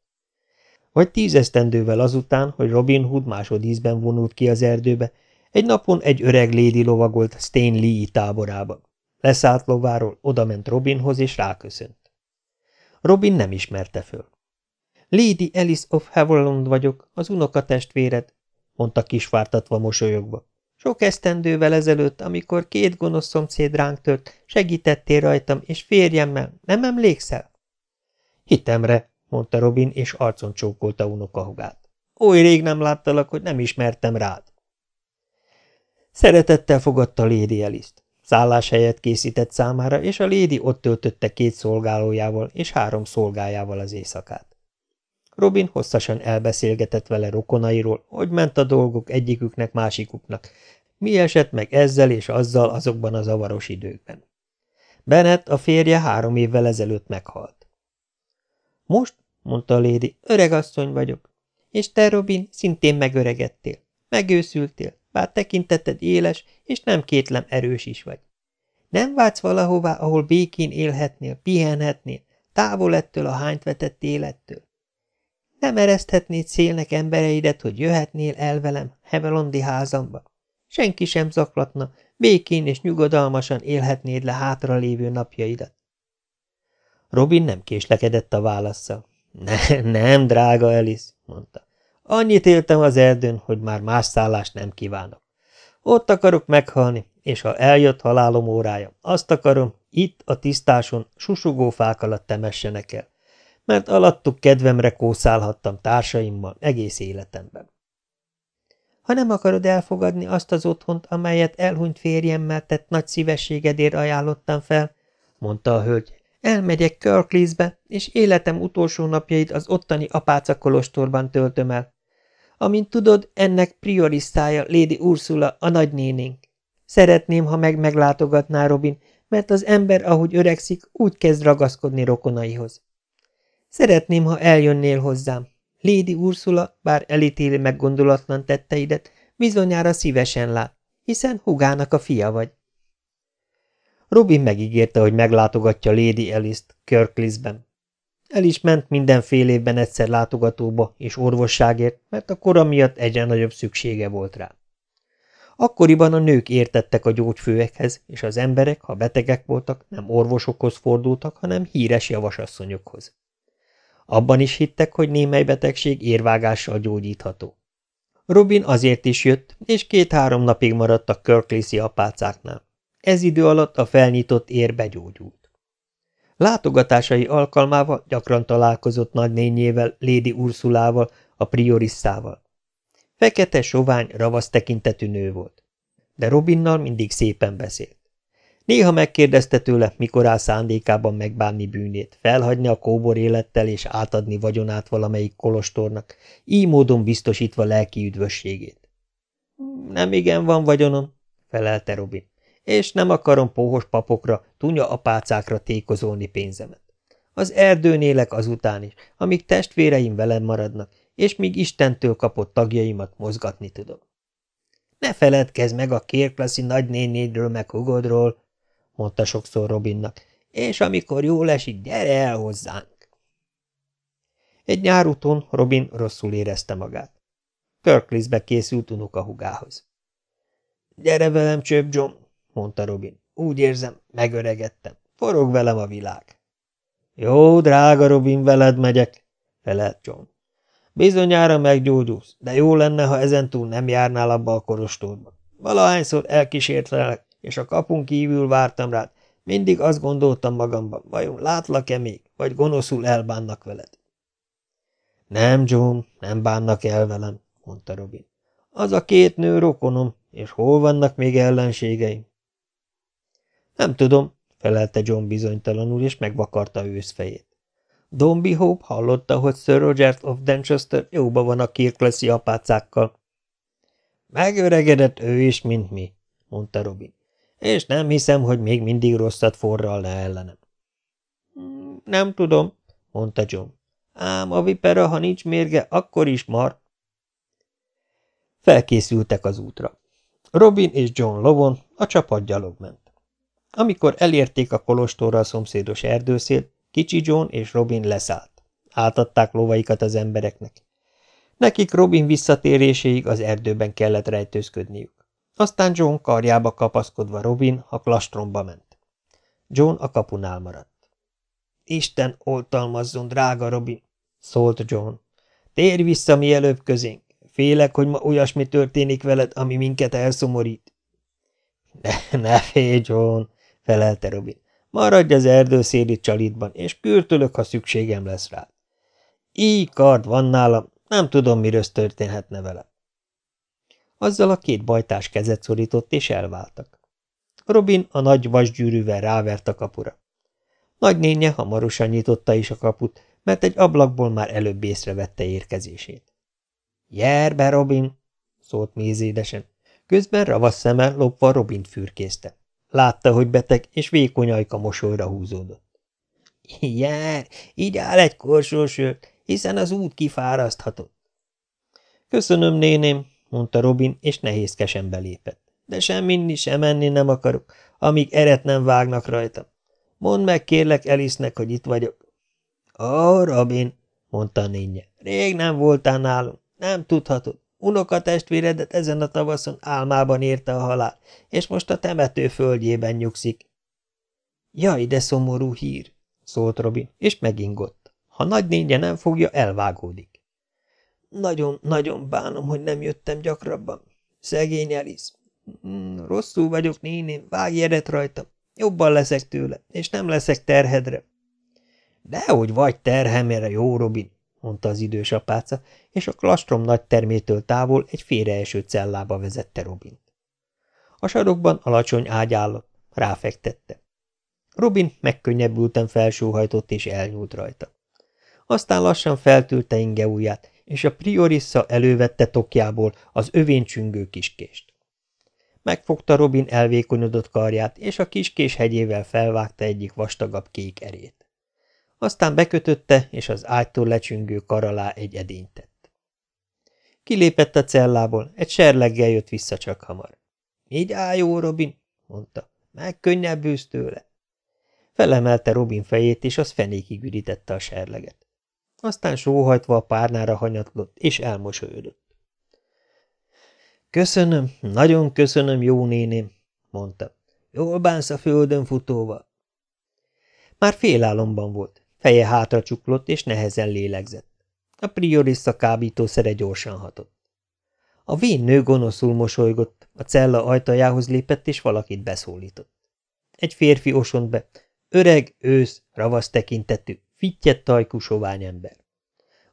Vagy tízesztendővel azután, hogy Robin Hood másodízben vonult ki az erdőbe, egy napon egy öreg lédi lovagolt Stain Lee táborába. Leszállt lováról, odament Robinhoz és ráköszönt. Robin nem ismerte föl. Lady Alice of Havilland vagyok, az unokatestvéred, mondta kisvártatva mosolyogva. Sok esztendővel ezelőtt, amikor két gonosz szomszéd ránk tört, segítettél rajtam, és férjemmel, nem emlékszel? Hitemre, mondta Robin, és arcon csókolta unokahugát. Oly rég nem láttalak, hogy nem ismertem rád. Szeretettel fogadta Lady Alice-t. Szálláshelyet készített számára, és a lédi ott töltötte két szolgálójával és három szolgájával az éjszakát. Robin hosszasan elbeszélgetett vele rokonairól, hogy ment a dolgok egyiküknek másikuknak, mi esett meg ezzel és azzal azokban a zavaros időkben. Bennett, a férje három évvel ezelőtt meghalt. Most, mondta a lédi, öregasszony vagyok, és te, Robin, szintén megöregedtél, megőszültél, bár tekinteted éles, és nem kétlem erős is vagy. Nem vágysz valahová, ahol békén élhetnél, pihenhetnél, távol ettől a hányt vetett élettől? Nem ereszthetnéd szélnek embereidet, hogy jöhetnél el velem Hevelondi házamba? Senki sem zaklatna, békén és nyugodalmasan élhetnéd le hátra lévő napjaidat. Robin nem késlekedett a válaszsal. Ne, nem, drága Alice, mondta. Annyit éltem az erdőn, hogy már más szállást nem kívánok. Ott akarok meghalni, és ha eljött halálom órája, azt akarom, itt a tisztáson susugó fák alatt temessenek el, mert alattuk kedvemre kószálhattam társaimmal egész életemben. Ha nem akarod elfogadni azt az otthont, amelyet elhunyt férjemmel tett nagy szívességedért ajánlottam fel, mondta a hölgy, elmegyek Kirkleesbe, és életem utolsó napjait az ottani apáca kolostorban töltöm el. Amint tudod, ennek priorisztája Lady Ursula, a nagynénénk. Szeretném, ha meg meglátogatná Robin, mert az ember, ahogy öregszik, úgy kezd ragaszkodni rokonaihoz. Szeretném, ha eljönnél hozzám. Lady Ursula, bár elítéli meggondolatlan tetteidet, bizonyára szívesen lát, hiszen hugának a fia vagy. Robin megígérte, hogy meglátogatja Lady Alice-t Kirklisben. El is ment minden fél évben egyszer látogatóba és orvosságért, mert a kora miatt egyre nagyobb szüksége volt rá. Akkoriban a nők értettek a gyógyfőekhez, és az emberek, ha betegek voltak, nem orvosokhoz fordultak, hanem híres javasasszonyokhoz. Abban is hittek, hogy némely betegség érvágással gyógyítható. Robin azért is jött, és két-három napig maradt a Kirklisi apácáknál. Ez idő alatt a felnyitott ér begyógyult. Látogatásai alkalmával gyakran találkozott nagynényével, Lady Ursulával, a priorisszával. Fekete, sovány, ravasz tekintetű nő volt. De Robinnal mindig szépen beszélt. Néha megkérdezte tőle, mikor áll szándékában megbánni bűnét, felhagyni a kóbor élettel és átadni vagyonát valamelyik kolostornak, így módon biztosítva lelki üdvösségét. Nem igen van vagyonom, felelte Robin, és nem akarom póhos papokra, tunya apácákra tékozolni pénzemet. Az erdőn élek azután is, amíg testvéreim velem maradnak, és míg Istentől kapott tagjaimat mozgatni tudom. Ne feledkezz meg a kérklaszi nagynénédről meg hugodról, mondta sokszor Robinnak, és amikor jól esik, gyere el hozzánk. Egy nyáruton Robin rosszul érezte magát. Kirklisbe készült unokahugához. Gyere velem, csöp John, mondta Robin. Úgy érzem, megöregettem. Forog velem a világ. Jó, drága Robin, veled megyek, felelt John. Bizonyára meggyógyulsz, de jó lenne, ha ezentúl nem járnál abba a korostorba. Valahányszor elkísértelek, és a kapun kívül vártam rád, Mindig azt gondoltam magamban, vajon látlak-e még, vagy gonoszul elbánnak veled? Nem, John, nem bánnak el velem, mondta Robin. Az a két nő rokonom, és hol vannak még ellenségeim? Nem tudom, felelte John bizonytalanul, és megvakarta őszfejét. Dombi Hope hallotta, hogy Sir Roger of Danchester jóba van a kirkleszi apácákkal. Megöregedett ő is, mint mi, mondta Robin, és nem hiszem, hogy még mindig rosszat forral le ellenem. Nem tudom, mondta John. Ám a vipera, ha nincs mérge, akkor is mar. Felkészültek az útra. Robin és John lovon, a csapat gyalog ment. Amikor elérték a kolostorra szomszédos erdőszélt, kicsi John és Robin leszállt. Átadták lovaikat az embereknek. Nekik Robin visszatéréséig az erdőben kellett rejtőzködniük. Aztán John karjába kapaszkodva Robin a klastromba ment. John a kapunál maradt. Isten oltalmazzon, drága Robin, szólt John. Térj vissza mielőbb közénk. Félek, hogy ma olyasmi történik veled, ami minket elszomorít. Ne, ne félj, John, felelte Robin. Maradj az erdőszéli csalitban, és kürtölök, ha szükségem lesz rá. Így kard van nálam, nem tudom, miről történhetne vele. Azzal a két bajtás kezet szorított, és elváltak. Robin a nagy vasgyűrűvel rávert a kapura. Nagynénye hamarosan nyitotta is a kaput, mert egy ablakból már előbb észrevette érkezését. – Jer be, Robin! – szólt mézédesen. Közben ravasz szeme lopva Robint fürkészte. Látta, hogy beteg, és vékony ajka mosolyra húzódott. – Jár, így áll egy korsósört, hiszen az út kifáraszthatott. – Köszönöm, néném – mondta Robin, és nehézkesen belépett. – De sem inni, sem menni nem akarok, amíg eret nem vágnak rajtam. Mondd meg, kérlek Elisnek, hogy itt vagyok. Ó, Robin, mondta a nénye, rég nem voltál nálunk, nem tudhatod. Unokatestvéredet ezen a tavaszon álmában érte a halál, és most a temető földjében nyugszik. Jaj, de szomorú hír, szólt Robin, és megingott. Ha nagy nénye nem fogja, elvágódik. Nagyon, nagyon bánom, hogy nem jöttem gyakrabban. Szegény Alice. Hmm, rosszul vagyok, néném, vágj eret rajtam. Jobban leszek tőle, és nem leszek terhedre. Dehogy vagy terhemére, jó Robin, mondta az idős apáca, és a klastrom nagy termétől távol egy félreeső cellába vezette Robin. A sarokban alacsony ágy állott, ráfektette. Robin megkönnyebbülten felsóhajtott és elnyúlt rajta. Aztán lassan feltűrte inge ujját, és a priorissa elővette tokjából az övén csüngő kiskést. Megfogta Robin elvékonyodott karját, és a kiskés hegyével felvágta egyik vastagabb kék erét. Aztán bekötötte, és az ágytól lecsüngő kar alá egy edényt tett. Kilépett a cellából, egy serleggel jött vissza csak hamar. – Így áll jó, Robin? – mondta. – Megkönnyebbülsz tőle. Felemelte Robin fejét, és az fenékig ürítette a serleget. Aztán sóhajtva a párnára hanyatlott, és elmosolyodott. Köszönöm, nagyon köszönöm, jó néném, mondta. Jól bánsz a földön futóval. Már félálomban volt, feje hátra csuklott, és nehezen lélegzett. A priorissa kábítószere gyorsan hatott. A vén nő gonoszul mosolygott, a cella ajtajához lépett, és valakit beszólított. Egy férfi osont be, öreg, ősz, ravasz tekintetű, fittyett tajkú sovány ember.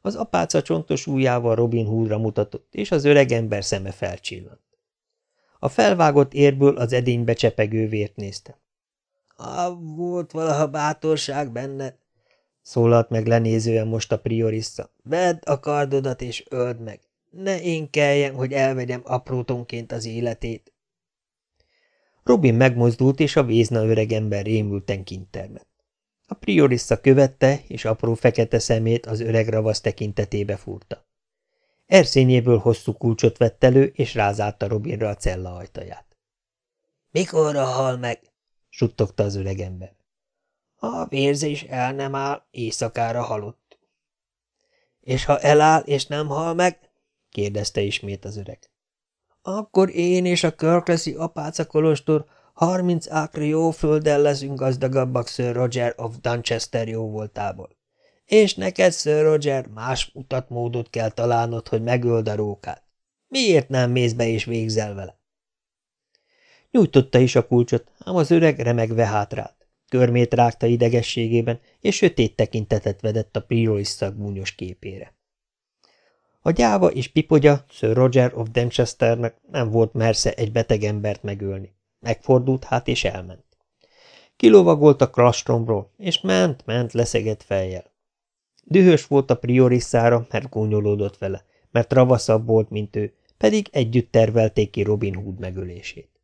Az apáca csontos ujjával Robin Hoodra mutatott, és az öreg ember szeme felcsillant. A felvágott érből az edénybe csepegő vért nézte. – volt valaha bátorság benned? – szólalt meg lenézően most a priorissa. – Vedd a kardodat és öld meg! Ne én kelljen, hogy elvegyem aprótonként az életét! Robin megmozdult, és a vézna öregember rémülten kint termett. A priorissa követte, és apró fekete szemét az öreg ravasz tekintetébe fúrta. Erszényéből hosszú kulcsot vett elő, és rázálta Robinra a cella ajtaját. – Mikorra hal meg? – suttogta az öregember. – A vérzés el nem áll, éjszakára halott. – És ha eláll, és nem hal meg? – kérdezte ismét az öreg. – Akkor én és a Körkleszi apáca kolostor Harminc ákra jó földdel leszünk gazdagabbak Sir Roger of Dunchester jó voltából. És neked, Sir Roger, más utatmódot kell találnod, hogy megöld a rókát. Miért nem mész be és végzel vele? Nyújtotta is a kulcsot, ám az öreg remegve hátrált. Körmét rágta idegességében, és sötét tekintetet vedett a Prioris szagúnyos képére. A gyáva és pipogya Sir Roger of Denchesternek nem volt mersze egy beteg embert megölni. Megfordult hát és elment. Kilovagolt a klastromról, és ment-ment leszegett fejjel. Dühös volt a priorisszára, mert gúnyolódott vele, mert ravaszabb volt, mint ő, pedig együtt tervelték ki Robin Hood megölését.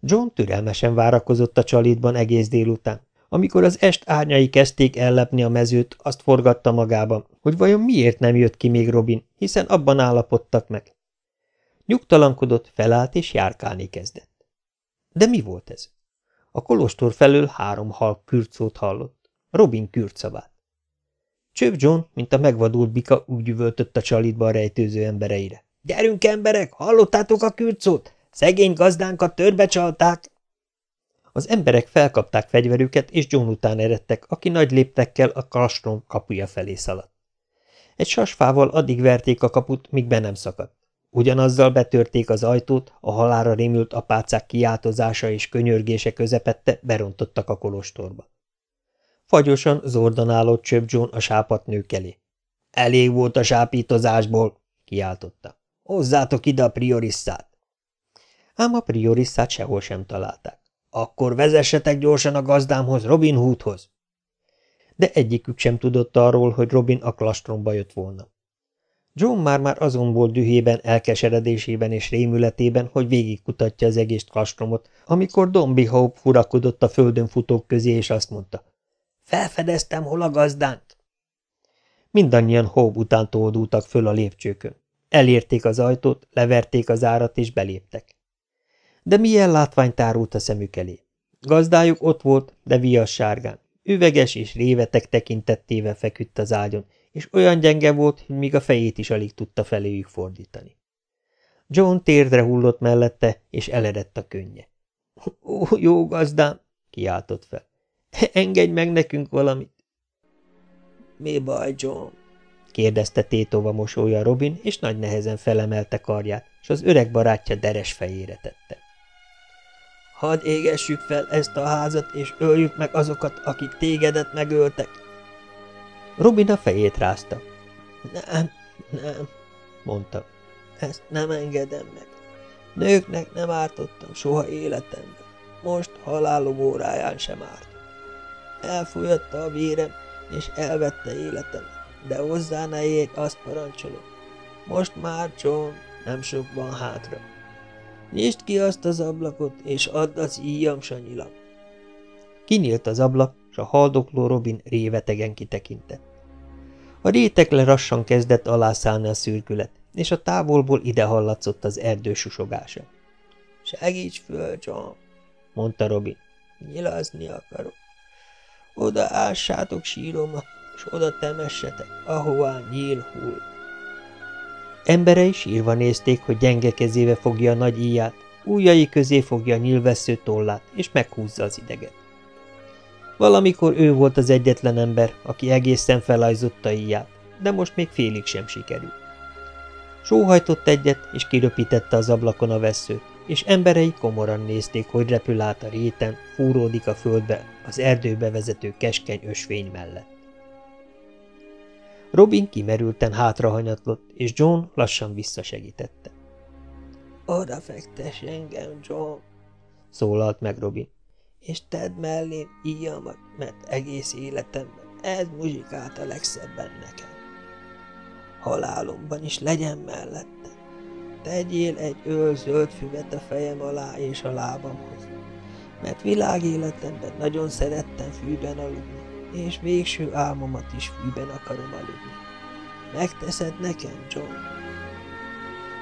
John türelmesen várakozott a csalítban egész délután. Amikor az est árnyai kezdték ellepni a mezőt, azt forgatta magában, hogy vajon miért nem jött ki még Robin, hiszen abban állapodtak meg. Nyugtalankodott, felállt és járkálni kezdett. De mi volt ez? A kolostor felől három halk kürcót hallott. Robin kürcavát. Csöv John, mint a megvadult bika, úgy üvöltött a csalítba a rejtőző embereire. – Gyerünk, emberek! Hallottátok a kürcót? Szegény gazdánkat törbe csalták! Az emberek felkapták fegyverüket, és John után eredtek, aki nagy léptekkel a kastrom kapuja felé szaladt. Egy sasfával addig verték a kaput, míg be nem szakadt. Ugyanazzal betörték az ajtót, a halára rémült apácák kiáltozása és könyörgése közepette berontottak a kolostorba. Fagyosan zordan állott Csöp John a sápat nők elé. Elég volt a sápítozásból, kiáltotta. Hozzátok ide a priorisszát. Ám a priorisszát sehol sem találták. Akkor vezessetek gyorsan a gazdámhoz, Robin Hoodhoz. De egyikük sem tudott arról, hogy Robin a klastromba jött volna. John már-már azon volt dühében, elkeseredésében és rémületében, hogy végigkutatja az egész klastromot, amikor Dombi Hope furakodott a földön futók közé, és azt mondta, Felfedeztem, hol a gazdánk. Mindannyian Hope után tódultak föl a lépcsőkön. Elérték az ajtót, leverték az árat, és beléptek. De milyen látvány tárult a szemük elé. Gazdájuk ott volt, de vias sárgán. Üveges és révetek tekintettével feküdt az ágyon, és olyan gyenge volt, hogy még a fejét is alig tudta feléjük fordítani. John térdre hullott mellette, és eledett a könnye. – Ó, jó gazdám! – kiáltott fel. – Engedj meg nekünk valamit! – Mi baj, John? – kérdezte tétova mosolya Robin, és nagy nehezen felemelte karját, és az öreg barátja deres fejére tette. – Hadd égessük fel ezt a házat, és öljük meg azokat, akik tégedet megöltek! – Robin a fejét rázta. Nem, nem, mondta. Ezt nem engedem meg. Nőknek nem ártottam soha életemben. Most halálom óráján sem árt. Elfújatta a vérem, és elvette életem, de hozzá ne érj, azt parancsolom. Most már, John, nem sok van hátra. Nyisd ki azt az ablakot, és add az íjam, sanyilam. Kinyílt az ablak, s a haldokló Robin révetegen kitekintett. A rétek lerassan kezdett alászállni a szürkület, és a távolból ide hallatszott az erdő susogása. – Segíts föl, John! – mondta Robin. – Nyilazni akarok. Oda ássátok síroma, és oda temessetek, ahová nyíl hull. Emberei sírva nézték, hogy gyenge kezébe fogja a nagy íját, ujjai közé fogja a nyílvessző tollát, és meghúzza az ideget. Valamikor ő volt az egyetlen ember, aki egészen felajzotta íját, de most még félig sem sikerült. Sóhajtott egyet, és kiröpítette az ablakon a veszőt, és emberei komoran nézték, hogy repül át a réten, fúródik a földbe az erdőbe vezető keskeny ösvény mellett. Robin kimerülten hátrahanyatlott, és John lassan visszasegítette. – Oda fektes engem, John! – szólalt meg Robin és tedd mellém íjamat, mert egész életemben ez muzsikált a legszebben nekem. Halálomban is legyen mellette. Tegyél egy öl zöld füvet a fejem alá és a lábamhoz, mert világéletemben nagyon szerettem fűben aludni, és végső álmomat is fűben akarom aludni. Megteszed nekem, John?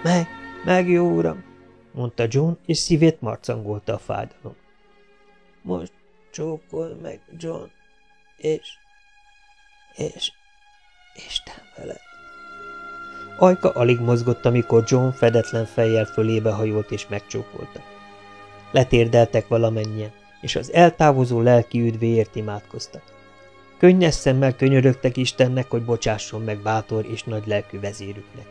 Meg, meg, jó uram, mondta John, és szívét marcangolta a fájdalom. Most csókolj meg, John, és, és, Isten veled. Ajka alig mozgott, amikor John fedetlen fejjel fölébe hajolt és megcsókolta. Letérdeltek valamennyien, és az eltávozó lelki üdvéért imádkoztak. Könnyes szemmel könyörögtek Istennek, hogy bocsásson meg bátor és nagy lelkű vezérüknek.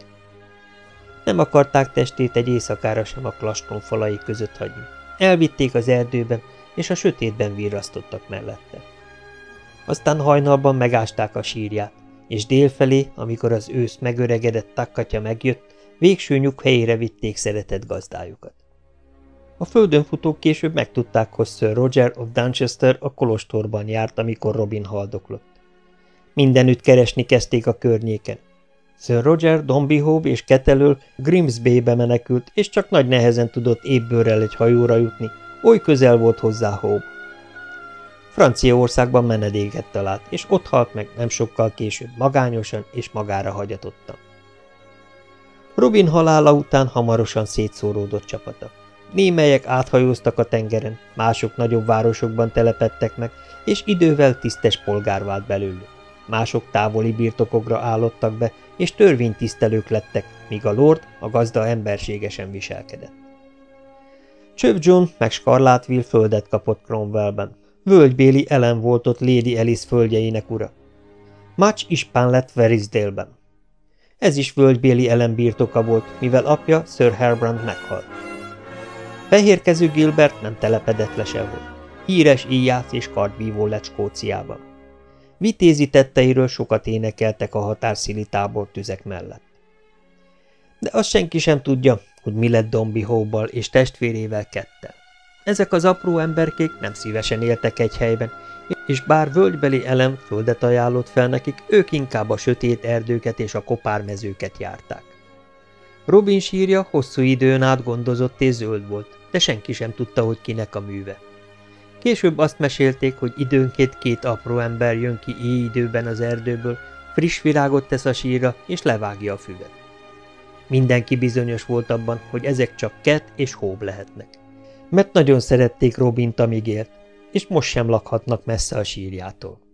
Nem akarták testét egy éjszakára sem a klastron falai között hagyni. Elvitték az erdőbe, és a sötétben virrasztottak mellette. Aztán hajnalban megásták a sírját, és délfelé, amikor az ősz megöregedett takkatya megjött, végső nyug helyére vitték szeretett gazdájukat. A földön futók később megtudták, hogy Sir Roger of Dunchester a kolostorban járt, amikor Robin haldoklott. Mindenütt keresni kezdték a környéken. Sir Roger, Dombey és Ketelől Grimsby-be menekült, és csak nagy nehezen tudott ébbőrrel egy hajóra jutni, oly közel volt hozzá Hope. Franciaországban menedéket talált, és ott halt meg nem sokkal később magányosan és magára hagyatottan. Robin halála után hamarosan szétszóródott csapata. Némelyek áthajóztak a tengeren, mások nagyobb városokban telepettek meg, és idővel tisztes polgár vált belőlük. Mások távoli birtokokra állottak be, és törvénytisztelők lettek, míg a lord, a gazda emberségesen viselkedett. Csöv John meg Scarlatville földet kapott Cromwellben. Völgybéli Ellen volt ott Lady Alice földjeinek ura. Much ispán lett Verisdale-ben. Ez is völgybéli Ellen birtoka volt, mivel apja Sir Herbrand meghalt. Fehérkező Gilbert nem telepedett le sehol. Híres íjász és kardvívó lett Skóciában. Vitézi tetteiről sokat énekeltek a határszili tábor tüzek mellett. De azt senki sem tudja, hogy mi lett Dombi Hóbbal és testvérével kettel. Ezek az apró emberkék nem szívesen éltek egy helyben, és bár völgybeli elem földet ajánlott fel nekik, ők inkább a sötét erdőket és a kopármezőket járták. Robin sírja hosszú időn át gondozott és zöld volt, de senki sem tudta, hogy kinek a műve. Később azt mesélték, hogy időnként két apró ember jön ki időben az erdőből, friss virágot tesz a sírra, és levágja a füvet. Mindenki bizonyos volt abban, hogy ezek csak Ket és Hób lehetnek. Mert nagyon szerették Robint, amíg élt, és most sem lakhatnak messze a sírjától.